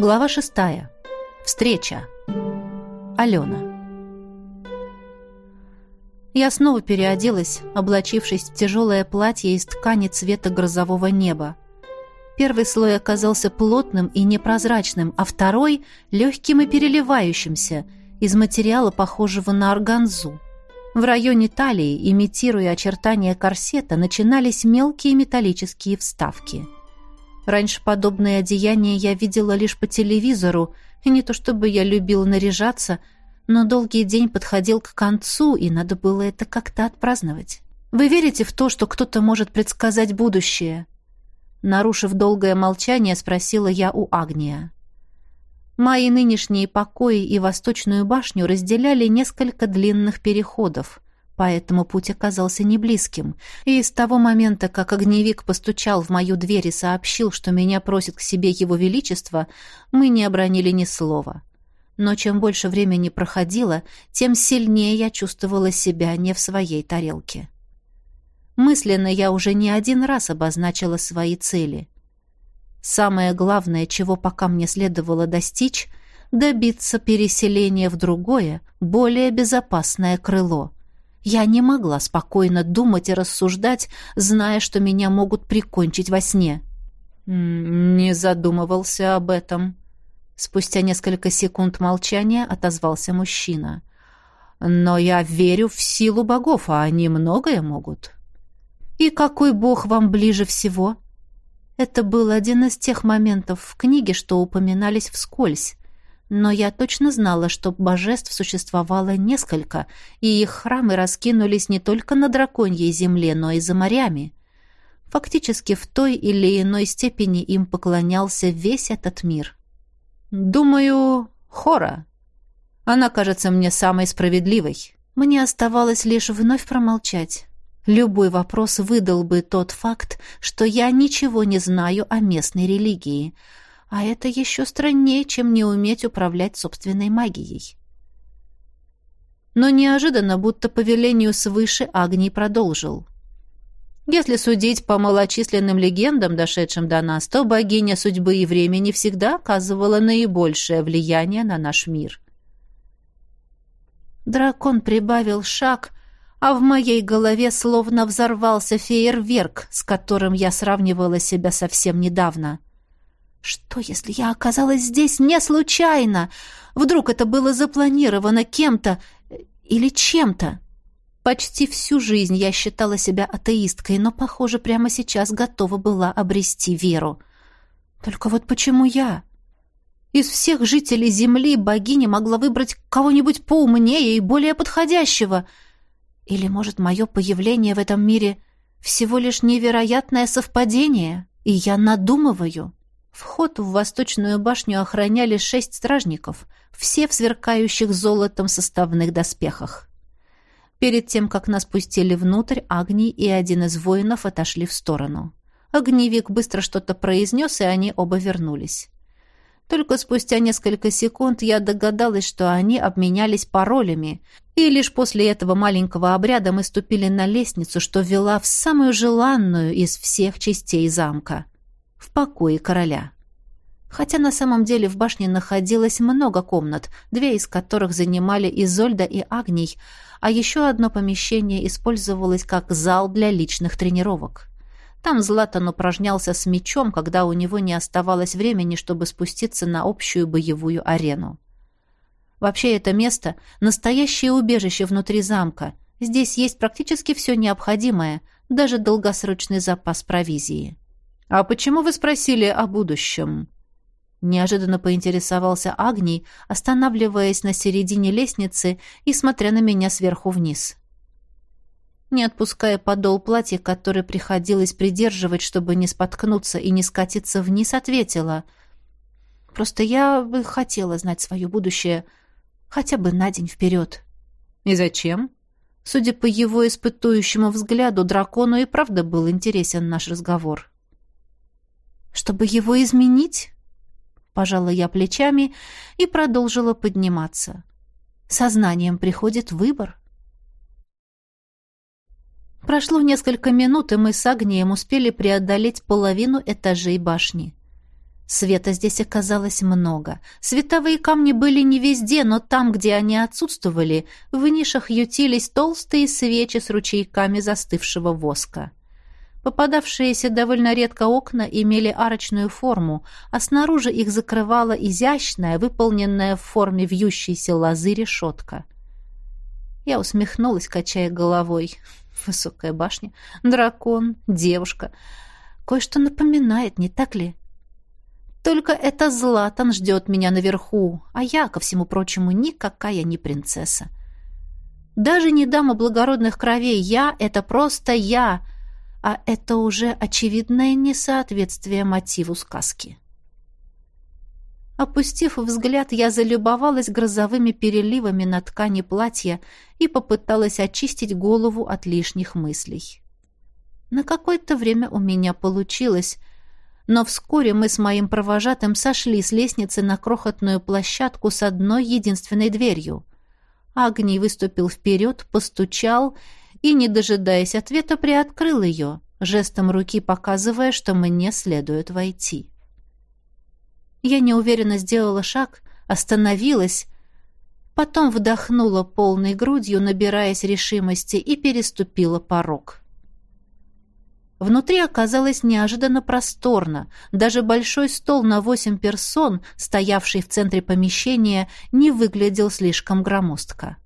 Глава шестая. Встреча. Алена. Я снова переоделась, облачившись в тяжелое платье из ткани цвета грозового неба. Первый слой оказался плотным и непрозрачным, а второй — легким и переливающимся, из материала, похожего на органзу. В районе талии, имитируя очертания корсета, начинались мелкие металлические вставки. Раньше подобные одеяния я видела лишь по телевизору, и не то чтобы я любила наряжаться, но долгий день подходил к концу, и надо было это как-то отпраздновать. Вы верите в то, что кто-то может предсказать будущее? Нарушив долгое молчание, спросила я у Агния. Мои нынешние покои и восточную башню разделяли несколько длинных переходов, поэтому путь оказался неблизким. И с того момента, как огневик постучал в мою дверь и сообщил, что меня просит к себе его величество, мы не обронили ни слова. Но чем больше времени проходило, тем сильнее я чувствовала себя не в своей тарелке. Мысленно я уже не один раз обозначила свои цели. Самое главное, чего пока мне следовало достичь, добиться переселения в другое, более безопасное крыло. Я не могла спокойно думать и рассуждать, зная, что меня могут прикончить во сне. «Не задумывался об этом». Спустя несколько секунд молчания отозвался мужчина. «Но я верю в силу богов, а они многое могут». «И какой бог вам ближе всего?» Это был один из тех моментов в книге, что упоминались вскользь. Но я точно знала, что божеств существовало несколько, и их храмы раскинулись не только на драконьей земле, но и за морями. Фактически в той или иной степени им поклонялся весь этот мир. «Думаю, Хора. Она кажется мне самой справедливой». Мне оставалось лишь вновь промолчать. Любой вопрос выдал бы тот факт, что я ничего не знаю о местной религии, а это еще страннее, чем не уметь управлять собственной магией. Но неожиданно, будто по велению свыше, Агний продолжил. Если судить по малочисленным легендам, дошедшим до нас, то богиня судьбы и времени всегда оказывала наибольшее влияние на наш мир. Дракон прибавил шаг — а в моей голове словно взорвался фейерверк, с которым я сравнивала себя совсем недавно. Что, если я оказалась здесь не случайно? Вдруг это было запланировано кем-то или чем-то? Почти всю жизнь я считала себя атеисткой, но, похоже, прямо сейчас готова была обрести веру. Только вот почему я? Из всех жителей Земли богиня могла выбрать кого-нибудь поумнее и более подходящего — или, может, мое появление в этом мире всего лишь невероятное совпадение, и я надумываю? Вход в восточную башню охраняли шесть стражников, все в сверкающих золотом составных доспехах. Перед тем, как нас пустили внутрь, Агний и один из воинов отошли в сторону. Огневик быстро что-то произнес, и они оба вернулись. Только спустя несколько секунд я догадалась, что они обменялись паролями, и лишь после этого маленького обряда мы ступили на лестницу, что вела в самую желанную из всех частей замка — в покое короля. Хотя на самом деле в башне находилось много комнат, две из которых занимали Изольда и Агний, а еще одно помещение использовалось как зал для личных тренировок. Там Златан упражнялся с мечом, когда у него не оставалось времени, чтобы спуститься на общую боевую арену. Вообще это место — настоящее убежище внутри замка. Здесь есть практически все необходимое, даже долгосрочный запас провизии. «А почему вы спросили о будущем?» Неожиданно поинтересовался Агний, останавливаясь на середине лестницы и смотря на меня сверху вниз не отпуская подол платья, который приходилось придерживать, чтобы не споткнуться и не скатиться вниз, ответила. «Просто я бы хотела знать свое будущее хотя бы на день вперед». «И зачем?» Судя по его испытующему взгляду, дракону и правда был интересен наш разговор. «Чтобы его изменить?» Пожала я плечами и продолжила подниматься. Сознанием приходит выбор. Прошло несколько минут, и мы с Агнием успели преодолеть половину этажей башни. Света здесь оказалось много. Световые камни были не везде, но там, где они отсутствовали, в нишах ютились толстые свечи с ручейками застывшего воска. Попадавшиеся довольно редко окна имели арочную форму, а снаружи их закрывала изящная, выполненная в форме вьющейся лозы решетка. Я усмехнулась, качая головой. Высокая башня, дракон, девушка. Кое-что напоминает, не так ли? Только это Златан ждет меня наверху, а я, ко всему прочему, никакая не принцесса. Даже не дама благородных кровей, я — это просто я, а это уже очевидное несоответствие мотиву сказки. Опустив взгляд, я залюбовалась грозовыми переливами на ткани платья и попыталась очистить голову от лишних мыслей. На какое-то время у меня получилось — но вскоре мы с моим провожатым сошли с лестницы на крохотную площадку с одной единственной дверью. Агний выступил вперед, постучал и, не дожидаясь ответа, приоткрыл ее, жестом руки показывая, что мне следует войти. Я неуверенно сделала шаг, остановилась, потом вдохнула полной грудью, набираясь решимости, и переступила порог. Внутри оказалось неожиданно просторно. Даже большой стол на восемь персон, стоявший в центре помещения, не выглядел слишком громоздко.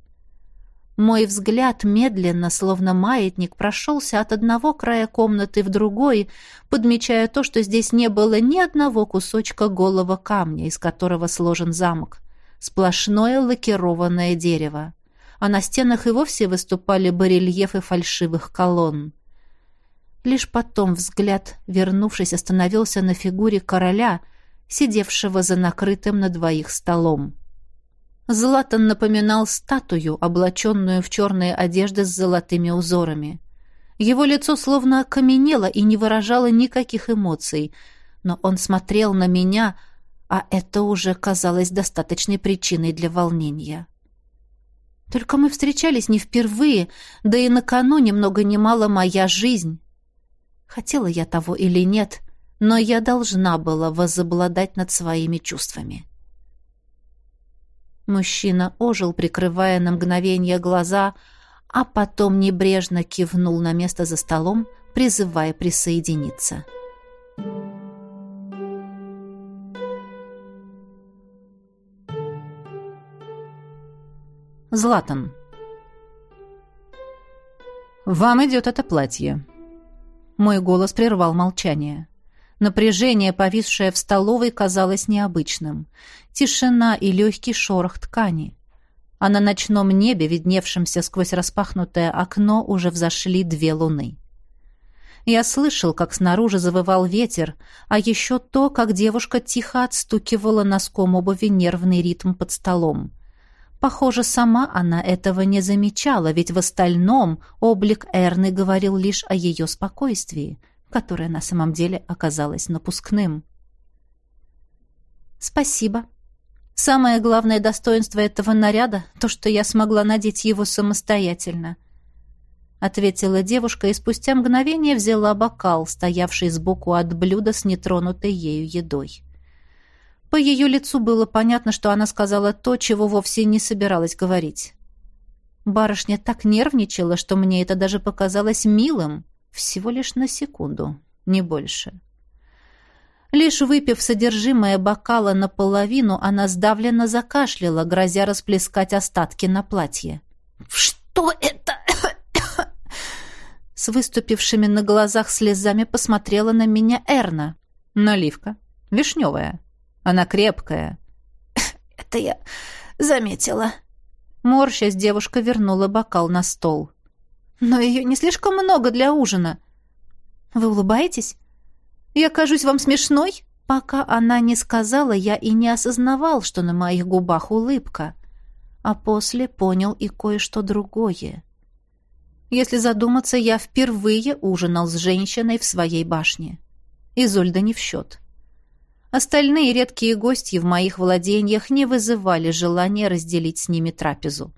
Мой взгляд медленно, словно маятник, прошелся от одного края комнаты в другой, подмечая то, что здесь не было ни одного кусочка голого камня, из которого сложен замок. Сплошное лакированное дерево. А на стенах и вовсе выступали барельефы фальшивых колонн. Лишь потом взгляд, вернувшись, остановился на фигуре короля, сидевшего за накрытым на двоих столом. Златан напоминал статую, облаченную в черные одежды с золотыми узорами. Его лицо словно окаменело и не выражало никаких эмоций, но он смотрел на меня, а это уже казалось достаточной причиной для волнения. Только мы встречались не впервые, да и накануне много ни мало моя жизнь, Хотела я того или нет, но я должна была возобладать над своими чувствами. Мужчина ожил, прикрывая на мгновение глаза, а потом небрежно кивнул на место за столом, призывая присоединиться. Златан. «Вам идет это платье», мой голос прервал молчание. Напряжение, повисшее в столовой, казалось необычным. Тишина и легкий шорох ткани. А на ночном небе, видневшемся сквозь распахнутое окно, уже взошли две луны. Я слышал, как снаружи завывал ветер, а еще то, как девушка тихо отстукивала носком обуви нервный ритм под столом. Похоже, сама она этого не замечала, ведь в остальном облик Эрны говорил лишь о ее спокойствии, которое на самом деле оказалось напускным. «Спасибо. Самое главное достоинство этого наряда — то, что я смогла надеть его самостоятельно», — ответила девушка и спустя мгновение взяла бокал, стоявший сбоку от блюда с нетронутой ею едой. По ее лицу было понятно, что она сказала то, чего вовсе не собиралась говорить. Барышня так нервничала, что мне это даже показалось милым. Всего лишь на секунду, не больше. Лишь выпив содержимое бокала наполовину, она сдавленно закашляла, грозя расплескать остатки на платье. «Что это?» С выступившими на глазах слезами посмотрела на меня Эрна. «Наливка. Вишневая». Она крепкая. Это я заметила. Морщась, девушка вернула бокал на стол. Но ее не слишком много для ужина. Вы улыбаетесь? Я кажусь вам смешной? Пока она не сказала, я и не осознавал, что на моих губах улыбка. А после понял и кое-что другое. Если задуматься, я впервые ужинал с женщиной в своей башне. Изольда не в счет. Остальные редкие гости в моих владениях не вызывали желания разделить с ними трапезу.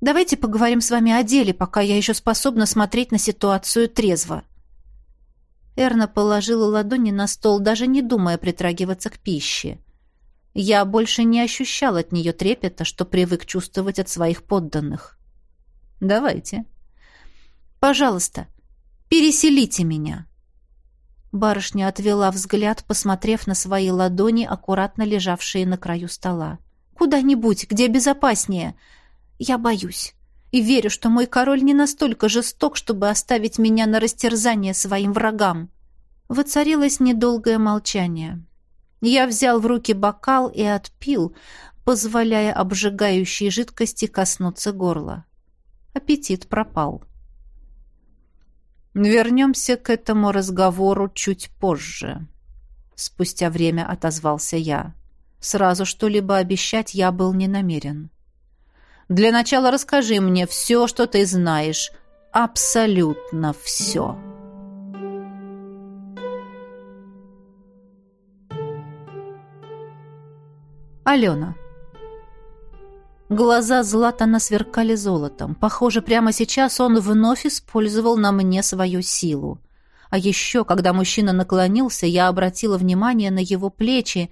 «Давайте поговорим с вами о деле, пока я еще способна смотреть на ситуацию трезво». Эрна положила ладони на стол, даже не думая притрагиваться к пище. Я больше не ощущал от нее трепета, что привык чувствовать от своих подданных. «Давайте. Пожалуйста, переселите меня». Барышня отвела взгляд, посмотрев на свои ладони, аккуратно лежавшие на краю стола. «Куда-нибудь, где безопаснее. Я боюсь. И верю, что мой король не настолько жесток, чтобы оставить меня на растерзание своим врагам». Воцарилось недолгое молчание. Я взял в руки бокал и отпил, позволяя обжигающей жидкости коснуться горла. Аппетит пропал. Вернемся к этому разговору чуть позже. Спустя время отозвался я. Сразу что-либо обещать я был не намерен. Для начала расскажи мне все, что ты знаешь. Абсолютно все. Алена. Глаза Златана сверкали золотом. Похоже, прямо сейчас он вновь использовал на мне свою силу. А еще, когда мужчина наклонился, я обратила внимание на его плечи,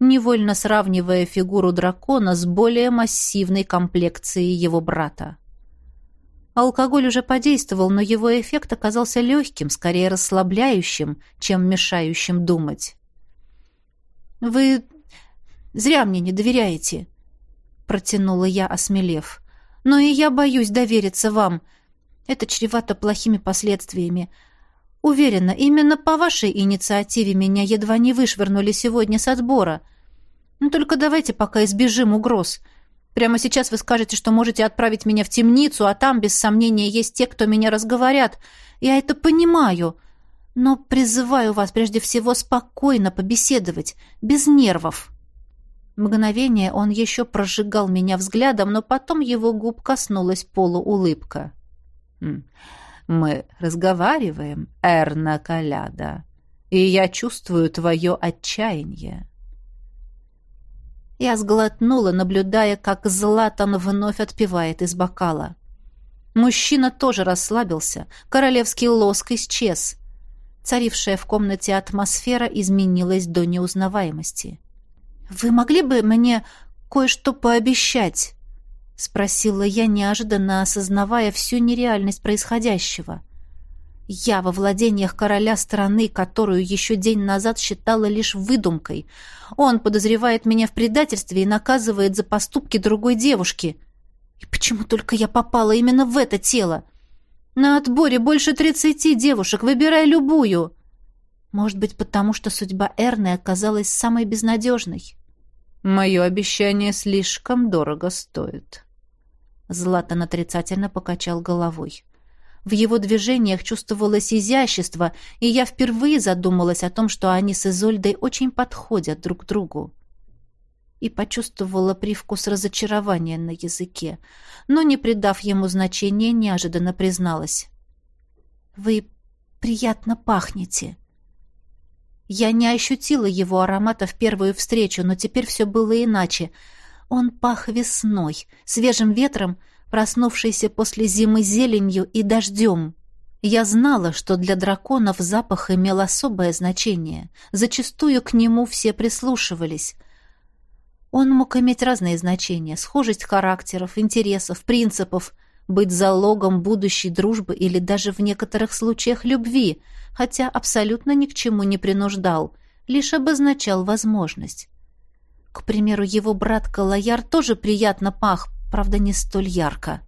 невольно сравнивая фигуру дракона с более массивной комплекцией его брата. Алкоголь уже подействовал, но его эффект оказался легким, скорее расслабляющим, чем мешающим думать. «Вы зря мне не доверяете», протянула я, осмелев. Но и я боюсь довериться вам. Это чревато плохими последствиями. Уверена, именно по вашей инициативе меня едва не вышвырнули сегодня с отбора. Ну, только давайте пока избежим угроз. Прямо сейчас вы скажете, что можете отправить меня в темницу, а там, без сомнения, есть те, кто меня разговорят. Я это понимаю. Но призываю вас прежде всего спокойно побеседовать, без нервов. Мгновение он еще прожигал меня взглядом, но потом его губ коснулась полуулыбка. «Хм, «Мы разговариваем, Эрна Каляда, и я чувствую твое отчаяние». Я сглотнула, наблюдая, как Златан вновь отпивает из бокала. Мужчина тоже расслабился, королевский лоск исчез. Царившая в комнате атмосфера изменилась до неузнаваемости. «Вы могли бы мне кое-что пообещать?» — спросила я, неожиданно осознавая всю нереальность происходящего. Я во владениях короля страны, которую еще день назад считала лишь выдумкой. Он подозревает меня в предательстве и наказывает за поступки другой девушки. И почему только я попала именно в это тело? На отборе больше тридцати девушек, выбирай любую. Может быть, потому что судьба Эрны оказалась самой безнадежной. Мое обещание слишком дорого стоит. Златан отрицательно покачал головой. В его движениях чувствовалось изящество, и я впервые задумалась о том, что они с Изольдой очень подходят друг другу. И почувствовала привкус разочарования на языке, но, не придав ему значения, неожиданно призналась. «Вы приятно пахнете». Я не ощутила его аромата в первую встречу, но теперь все было иначе. Он пах весной, свежим ветром, проснувшейся после зимы зеленью и дождем. Я знала, что для драконов запах имел особое значение. Зачастую к нему все прислушивались. Он мог иметь разные значения, схожесть характеров, интересов, принципов — быть залогом будущей дружбы или даже в некоторых случаях любви, хотя абсолютно ни к чему не принуждал, лишь обозначал возможность. К примеру, его брат Калаяр тоже приятно пах, правда, не столь ярко.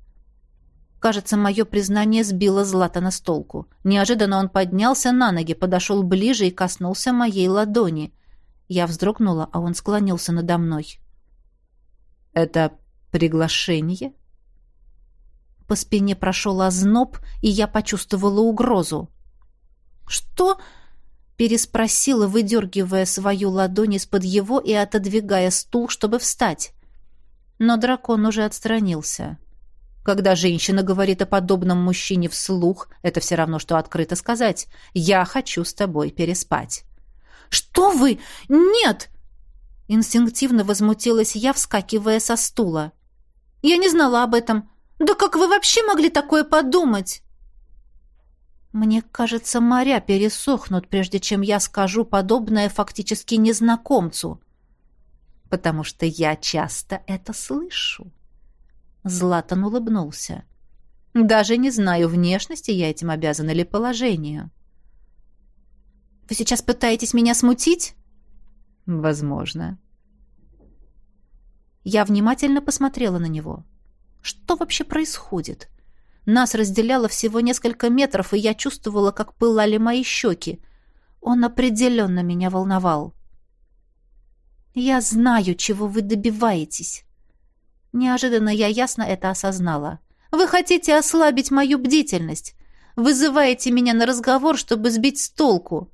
Кажется, мое признание сбило Златана с толку. Неожиданно он поднялся на ноги, подошел ближе и коснулся моей ладони. Я вздрогнула, а он склонился надо мной. «Это приглашение?» По спине прошел озноб, и я почувствовала угрозу. «Что?» — переспросила, выдергивая свою ладонь из-под его и отодвигая стул, чтобы встать. Но дракон уже отстранился. Когда женщина говорит о подобном мужчине вслух, это все равно, что открыто сказать «Я хочу с тобой переспать». «Что вы? Нет!» Инстинктивно возмутилась я, вскакивая со стула. «Я не знала об этом. Да как вы вообще могли такое подумать? Мне кажется, моря пересохнут, прежде чем я скажу подобное фактически незнакомцу. Потому что я часто это слышу. Златан улыбнулся. Даже не знаю, внешности я этим обязан или положению. Вы сейчас пытаетесь меня смутить? Возможно. Я внимательно посмотрела на него. Что вообще происходит? Нас разделяло всего несколько метров, и я чувствовала, как пылали мои щеки. Он определенно меня волновал. «Я знаю, чего вы добиваетесь». Неожиданно я ясно это осознала. «Вы хотите ослабить мою бдительность. Вызываете меня на разговор, чтобы сбить с толку.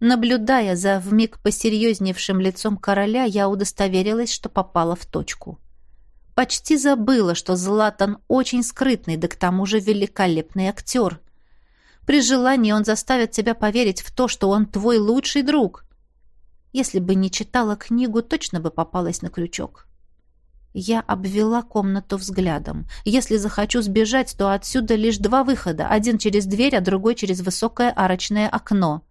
Наблюдая за вмиг посерьезневшим лицом короля, я удостоверилась, что попала в точку. Почти забыла, что Златан очень скрытный, да к тому же великолепный актер. При желании он заставит тебя поверить в то, что он твой лучший друг. Если бы не читала книгу, точно бы попалась на крючок. Я обвела комнату взглядом. Если захочу сбежать, то отсюда лишь два выхода. Один через дверь, а другой через высокое арочное окно.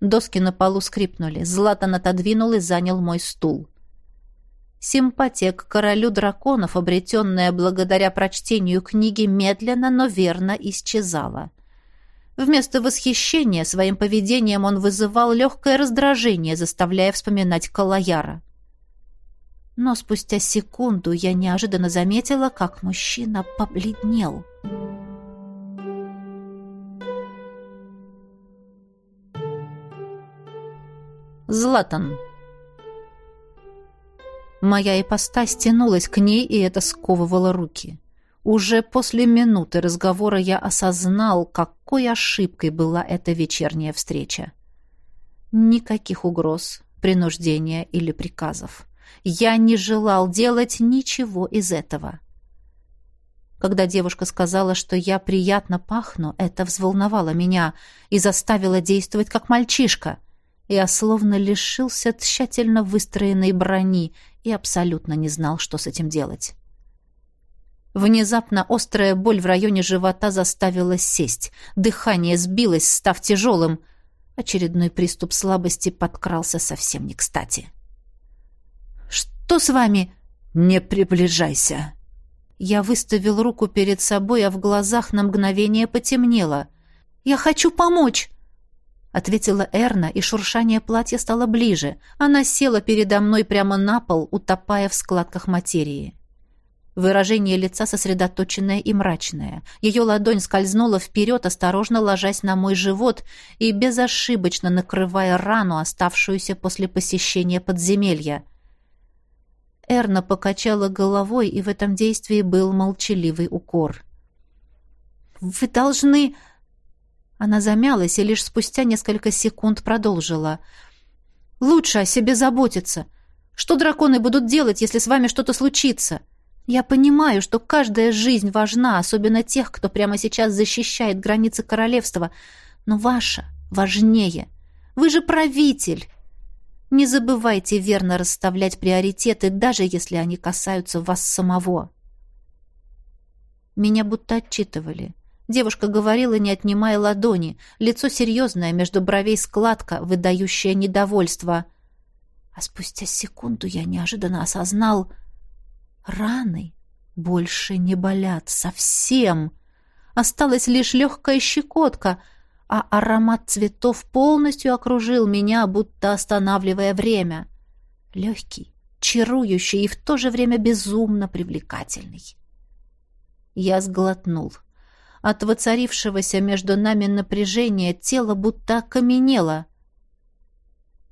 Доски на полу скрипнули. Златан отодвинул и занял мой стул. Симпатия к королю драконов, обретенная благодаря прочтению книги, медленно, но верно исчезала. Вместо восхищения своим поведением он вызывал легкое раздражение, заставляя вспоминать Калаяра. Но спустя секунду я неожиданно заметила, как мужчина побледнел. Златан. Моя ипостась тянулась к ней, и это сковывало руки. Уже после минуты разговора я осознал, какой ошибкой была эта вечерняя встреча. Никаких угроз, принуждения или приказов. Я не желал делать ничего из этого. Когда девушка сказала, что я приятно пахну, это взволновало меня и заставило действовать как мальчишка. Я словно лишился тщательно выстроенной брони и абсолютно не знал, что с этим делать. Внезапно острая боль в районе живота заставила сесть. Дыхание сбилось, став тяжелым. Очередной приступ слабости подкрался совсем не кстати. «Что с вами?» «Не приближайся!» Я выставил руку перед собой, а в глазах на мгновение потемнело. «Я хочу помочь!» Ответила Эрна, и шуршание платья стало ближе. Она села передо мной прямо на пол, утопая в складках материи. Выражение лица сосредоточенное и мрачное. Ее ладонь скользнула вперед, осторожно ложась на мой живот и безошибочно накрывая рану, оставшуюся после посещения подземелья. Эрна покачала головой, и в этом действии был молчаливый укор. «Вы должны...» Она замялась и лишь спустя несколько секунд продолжила. «Лучше о себе заботиться. Что драконы будут делать, если с вами что-то случится? Я понимаю, что каждая жизнь важна, особенно тех, кто прямо сейчас защищает границы королевства, но ваша важнее. Вы же правитель. Не забывайте верно расставлять приоритеты, даже если они касаются вас самого». Меня будто отчитывали. Девушка говорила, не отнимая ладони. Лицо серьезное, между бровей складка, выдающая недовольство. А спустя секунду я неожиданно осознал... Раны больше не болят совсем. Осталась лишь легкая щекотка, а аромат цветов полностью окружил меня, будто останавливая время. Легкий, чарующий и в то же время безумно привлекательный. Я сглотнул. — от воцарившегося между нами напряжения тело будто окаменело.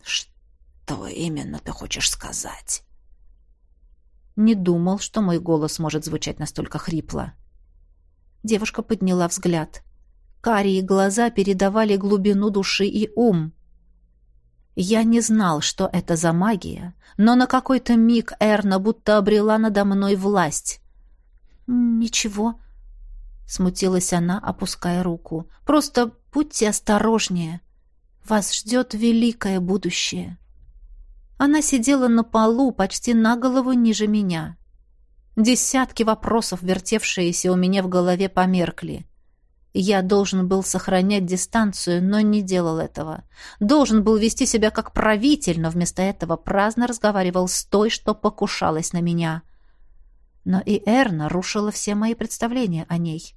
«Что именно ты хочешь сказать?» Не думал, что мой голос может звучать настолько хрипло. Девушка подняла взгляд. Карие глаза передавали глубину души и ум. Я не знал, что это за магия, но на какой-то миг Эрна будто обрела надо мной власть. «Ничего», Смутилась она, опуская руку. «Просто будьте осторожнее. Вас ждет великое будущее». Она сидела на полу, почти на голову ниже меня. Десятки вопросов, вертевшиеся у меня в голове, померкли. Я должен был сохранять дистанцию, но не делал этого. Должен был вести себя как правитель, но вместо этого праздно разговаривал с той, что покушалась на меня. Но и Эр нарушила все мои представления о ней.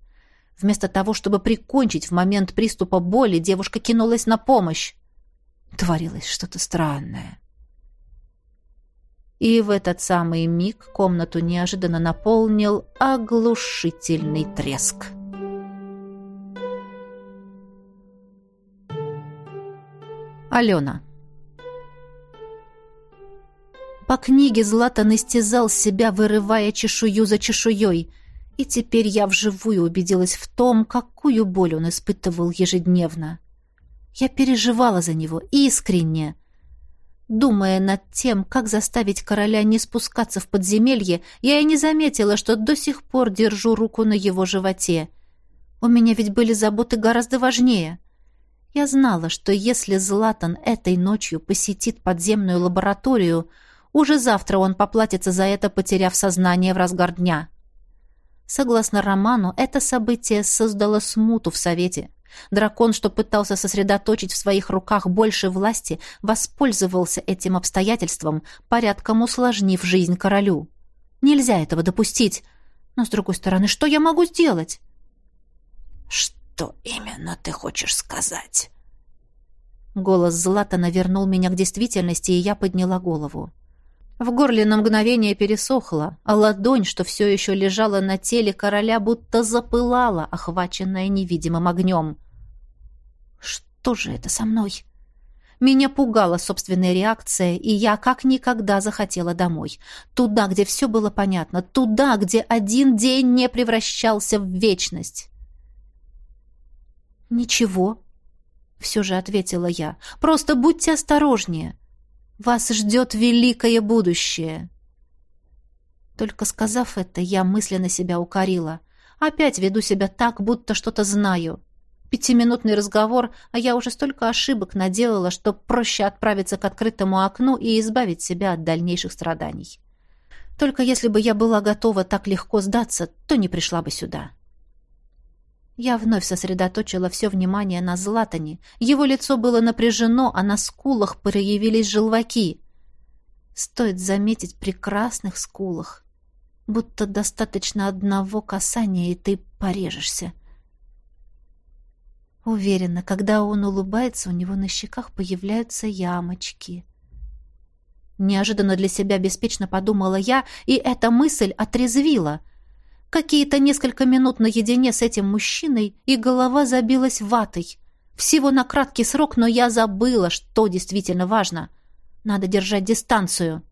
Вместо того, чтобы прикончить в момент приступа боли, девушка кинулась на помощь. Творилось что-то странное. И в этот самый миг комнату неожиданно наполнил оглушительный треск. Алена. По книге Златан истязал себя, вырывая чешую за чешуей, и теперь я вживую убедилась в том, какую боль он испытывал ежедневно. Я переживала за него искренне. Думая над тем, как заставить короля не спускаться в подземелье, я и не заметила, что до сих пор держу руку на его животе. У меня ведь были заботы гораздо важнее — я знала, что если Златан этой ночью посетит подземную лабораторию, уже завтра он поплатится за это, потеряв сознание в разгар дня. Согласно роману, это событие создало смуту в Совете. Дракон, что пытался сосредоточить в своих руках больше власти, воспользовался этим обстоятельством, порядком усложнив жизнь королю. Нельзя этого допустить. Но, с другой стороны, что я могу сделать? «Что?» «Что именно ты хочешь сказать?» Голос Златана вернул меня к действительности, и я подняла голову. В горле на мгновение пересохло, а ладонь, что все еще лежала на теле короля, будто запылала, охваченная невидимым огнем. «Что же это со мной?» Меня пугала собственная реакция, и я как никогда захотела домой. Туда, где все было понятно, туда, где один день не превращался в вечность. «Ничего», — все же ответила я. «Просто будьте осторожнее. Вас ждет великое будущее». Только сказав это, я мысленно себя укорила. Опять веду себя так, будто что-то знаю. Пятиминутный разговор, а я уже столько ошибок наделала, что проще отправиться к открытому окну и избавить себя от дальнейших страданий. Только если бы я была готова так легко сдаться, то не пришла бы сюда. Я вновь сосредоточила все внимание на Златане. Его лицо было напряжено, а на скулах проявились желваки. Стоит заметить прекрасных скулах. Будто достаточно одного касания, и ты порежешься. Уверена, когда он улыбается, у него на щеках появляются ямочки. Неожиданно для себя беспечно подумала я, и эта мысль отрезвила — Какие-то несколько минут наедине с этим мужчиной, и голова забилась ватой. Всего на краткий срок, но я забыла, что действительно важно. Надо держать дистанцию.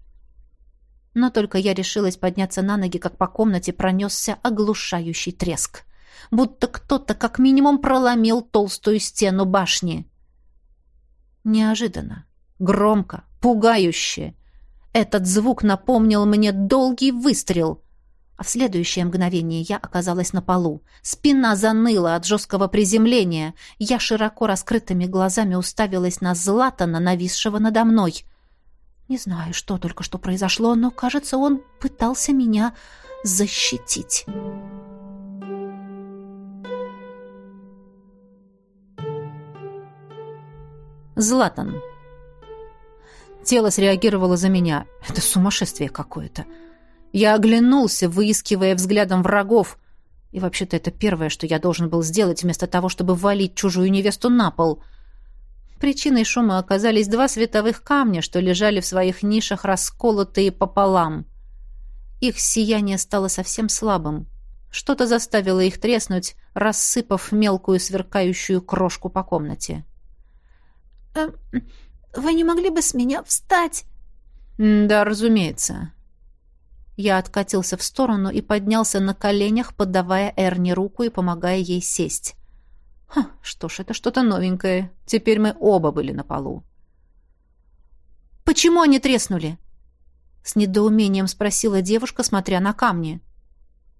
Но только я решилась подняться на ноги, как по комнате пронесся оглушающий треск. Будто кто-то как минимум проломил толстую стену башни. Неожиданно, громко, пугающе. Этот звук напомнил мне долгий выстрел — а в следующее мгновение я оказалась на полу. Спина заныла от жесткого приземления. Я широко раскрытыми глазами уставилась на Златана, нависшего надо мной. Не знаю, что только что произошло, но, кажется, он пытался меня защитить. Златан. Тело среагировало за меня. Это сумасшествие какое-то. Я оглянулся, выискивая взглядом врагов. И вообще-то это первое, что я должен был сделать, вместо того, чтобы валить чужую невесту на пол. Причиной шума оказались два световых камня, что лежали в своих нишах, расколотые пополам. Их сияние стало совсем слабым. Что-то заставило их треснуть, рассыпав мелкую сверкающую крошку по комнате. «Э, «Вы не могли бы с меня встать?» «Да, разумеется. Я откатился в сторону и поднялся на коленях, подавая Эрни руку и помогая ей сесть. Ха, что ж, это что-то новенькое. Теперь мы оба были на полу. «Почему они треснули?» С недоумением спросила девушка, смотря на камни.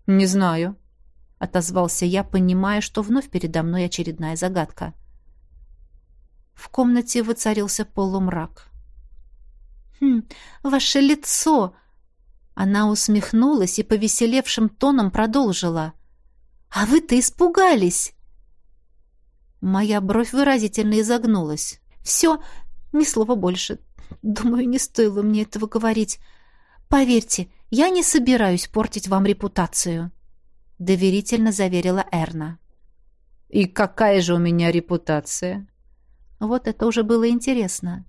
«Не знаю», — отозвался я, понимая, что вновь передо мной очередная загадка. В комнате воцарился полумрак. «Хм, ваше лицо!» Она усмехнулась и повеселевшим тоном продолжила. «А вы-то испугались!» Моя бровь выразительно изогнулась. «Все, ни слова больше. Думаю, не стоило мне этого говорить. Поверьте, я не собираюсь портить вам репутацию», — доверительно заверила Эрна. «И какая же у меня репутация?» Вот это уже было интересно.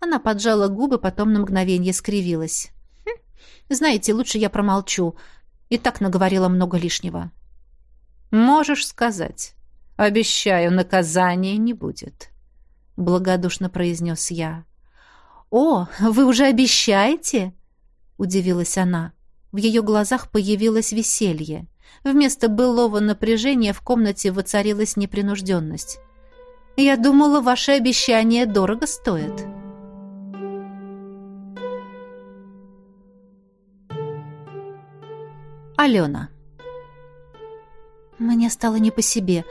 Она поджала губы, потом на мгновение скривилась. «Хм, «Знаете, лучше я промолчу. И так наговорила много лишнего». «Можешь сказать. Обещаю, наказания не будет», — благодушно произнес я. «О, вы уже обещаете?» — удивилась она. В ее глазах появилось веселье. Вместо былого напряжения в комнате воцарилась непринужденность. «Я думала, ваши обещания дорого стоят». Алена. Мне стало не по себе.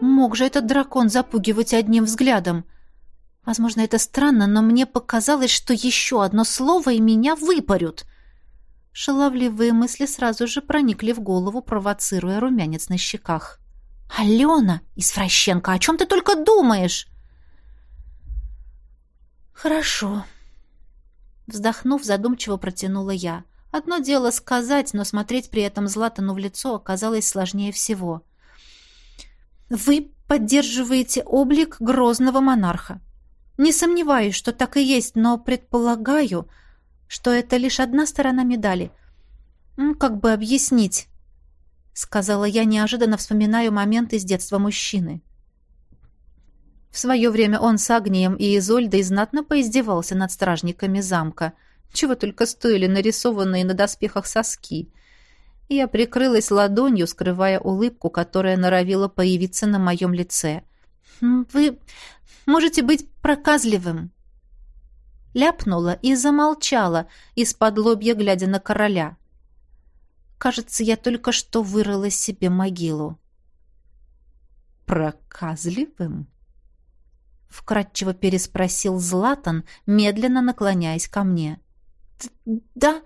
Мог же этот дракон запугивать одним взглядом. Возможно, это странно, но мне показалось, что еще одно слово и меня выпарют. Шаловливые мысли сразу же проникли в голову, провоцируя румянец на щеках. «Алена, извращенка, о чем ты только думаешь?» «Хорошо», — вздохнув, задумчиво протянула я. Одно дело сказать, но смотреть при этом Златану в лицо оказалось сложнее всего. «Вы поддерживаете облик грозного монарха. Не сомневаюсь, что так и есть, но предполагаю, что это лишь одна сторона медали. Как бы объяснить?» Сказала я, неожиданно вспоминаю момент из детства мужчины. В свое время он с Агнием и Изольдой знатно поиздевался над стражниками замка. Чего только стоили нарисованные на доспехах соски. Я прикрылась ладонью, скрывая улыбку, которая норовила появиться на моем лице. «Вы можете быть проказливым!» Ляпнула и замолчала, из-под лобья глядя на короля. Кажется, я только что вырыла себе могилу. «Проказливым?» Вкратчиво переспросил Златан, медленно наклоняясь ко мне. «Да?»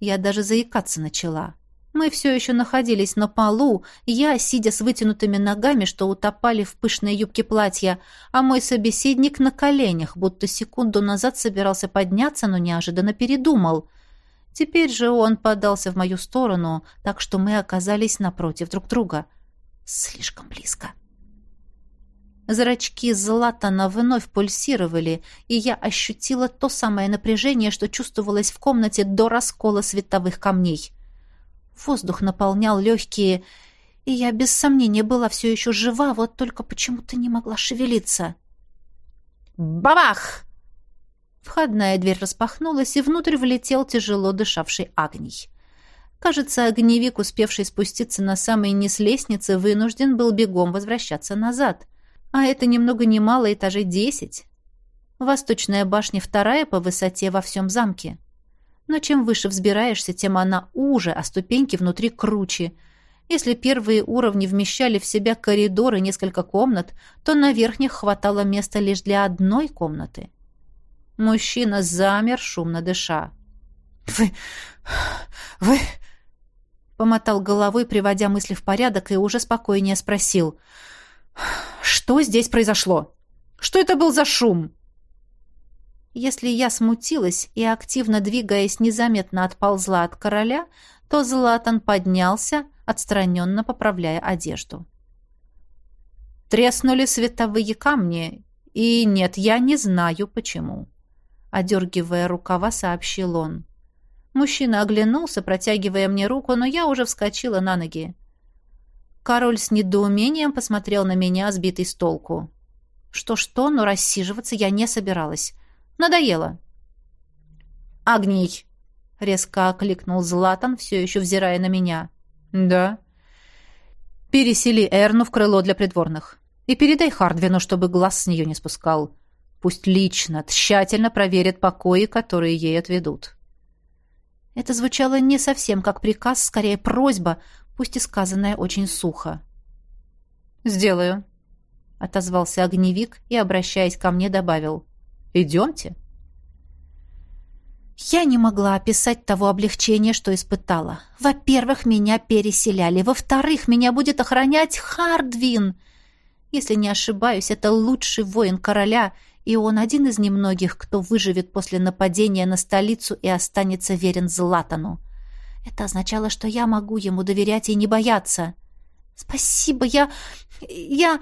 Я даже заикаться начала. Мы все еще находились на полу, я, сидя с вытянутыми ногами, что утопали в пышной юбке платья, а мой собеседник на коленях, будто секунду назад собирался подняться, но неожиданно передумал. Теперь же он подался в мою сторону, так что мы оказались напротив друг друга. Слишком близко. Зрачки Златана вновь пульсировали, и я ощутила то самое напряжение, что чувствовалось в комнате до раскола световых камней. Воздух наполнял легкие, и я без сомнения была все еще жива, вот только почему-то не могла шевелиться. «Бабах!» Входная дверь распахнулась, и внутрь влетел тяжело дышавший огней. Кажется, огневик, успевший спуститься на самый низ лестницы, вынужден был бегом возвращаться назад. А это ни много ни мало этажей десять. Восточная башня вторая по высоте во всем замке но чем выше взбираешься, тем она уже, а ступеньки внутри круче. Если первые уровни вмещали в себя коридоры и несколько комнат, то на верхних хватало места лишь для одной комнаты. Мужчина замер, шумно дыша. «Вы... вы...» Помотал головой, приводя мысли в порядок, и уже спокойнее спросил. «Что здесь произошло? Что это был за шум?» Если я смутилась и, активно двигаясь, незаметно отползла от короля, то Златан поднялся, отстраненно поправляя одежду. Треснули световые камни, и нет, я не знаю, почему. Одергивая рукава, сообщил он. Мужчина оглянулся, протягивая мне руку, но я уже вскочила на ноги. Король с недоумением посмотрел на меня, сбитый с толку. Что-что, но рассиживаться я не собиралась. Надоело. «Агний!» — резко окликнул Златан, все еще взирая на меня. «Да». «Пересели Эрну в крыло для придворных. И передай Хардвину, чтобы глаз с нее не спускал. Пусть лично, тщательно проверит покои, которые ей отведут». Это звучало не совсем как приказ, скорее просьба, пусть и сказанная очень сухо. «Сделаю», — отозвался огневик и, обращаясь ко мне, добавил. Идемте». Я не могла описать того облегчения, что испытала. Во-первых, меня переселяли. Во-вторых, меня будет охранять Хардвин. Если не ошибаюсь, это лучший воин короля, и он один из немногих, кто выживет после нападения на столицу и останется верен Златану. Это означало, что я могу ему доверять и не бояться. «Спасибо, я... я...»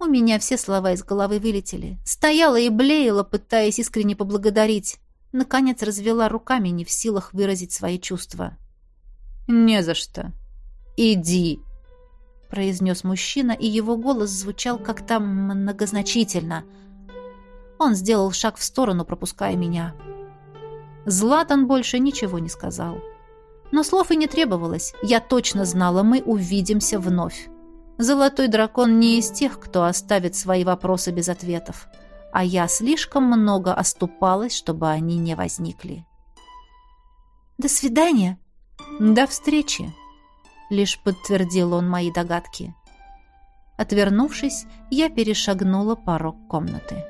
У меня все слова из головы вылетели. Стояла и блеяла, пытаясь искренне поблагодарить. Наконец развела руками, не в силах выразить свои чувства. «Не за что. Иди», — произнес мужчина, и его голос звучал как-то многозначительно. Он сделал шаг в сторону, пропуская меня. Златан больше ничего не сказал. Но слов и не требовалось. Я точно знала, мы увидимся вновь. Золотой дракон не из тех, кто оставит свои вопросы без ответов. А я слишком много оступалась, чтобы они не возникли. «До свидания!» «До встречи!» Лишь подтвердил он мои догадки. Отвернувшись, я перешагнула порог комнаты.